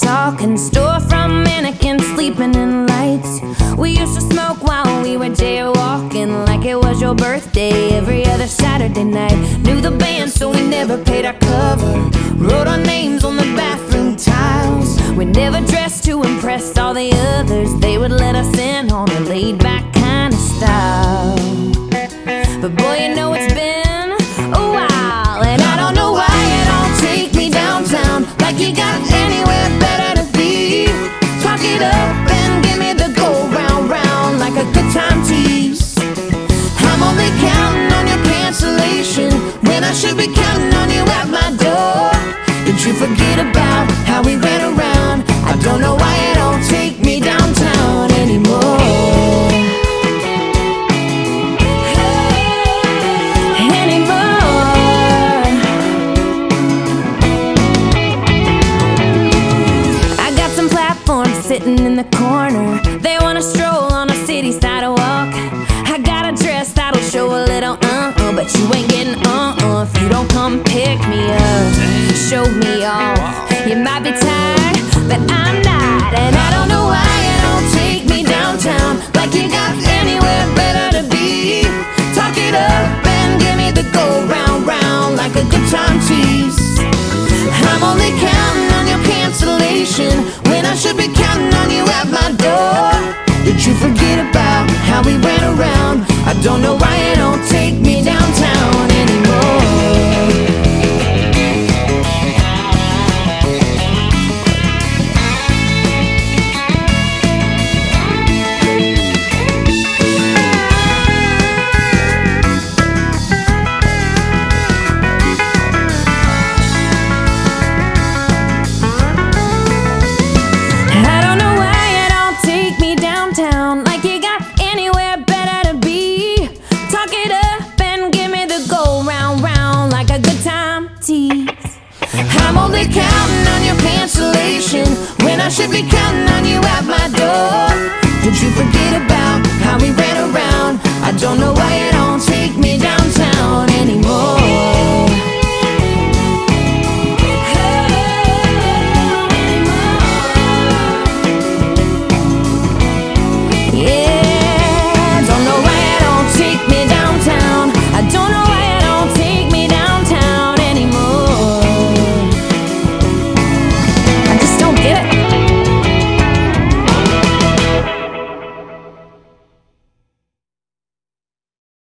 talking, store from mannequins, sleeping in lights. We used to smoke while we were jaywalking, like it was your birthday every other Saturday night. Knew the band, so we never paid our cover. Wrote our names on the bathroom tiles. We never dressed to impress all the others. They would let us in on a laid back kind of style. But boy, you know it's forget about how we ran around? I don't know why you don't take me downtown anymore. Anymore. I got some platforms sitting in the corner. They wanna stroll on a city sidewalk. I got a dress that'll show a little uh uh, but you ain't me off. You might be tired, but I'm not, and I don't know why you don't take me downtown like you got anywhere better to be. Talk it up and give me the go round round like a good time tease. I'm only counting on your cancellation when I should be counting on you at my door. Did you forget about how we ran around? I don't know why you don't take me be counting on your cancellation when I should be counting on you at my door. Did you forget about how we ran around? I don't know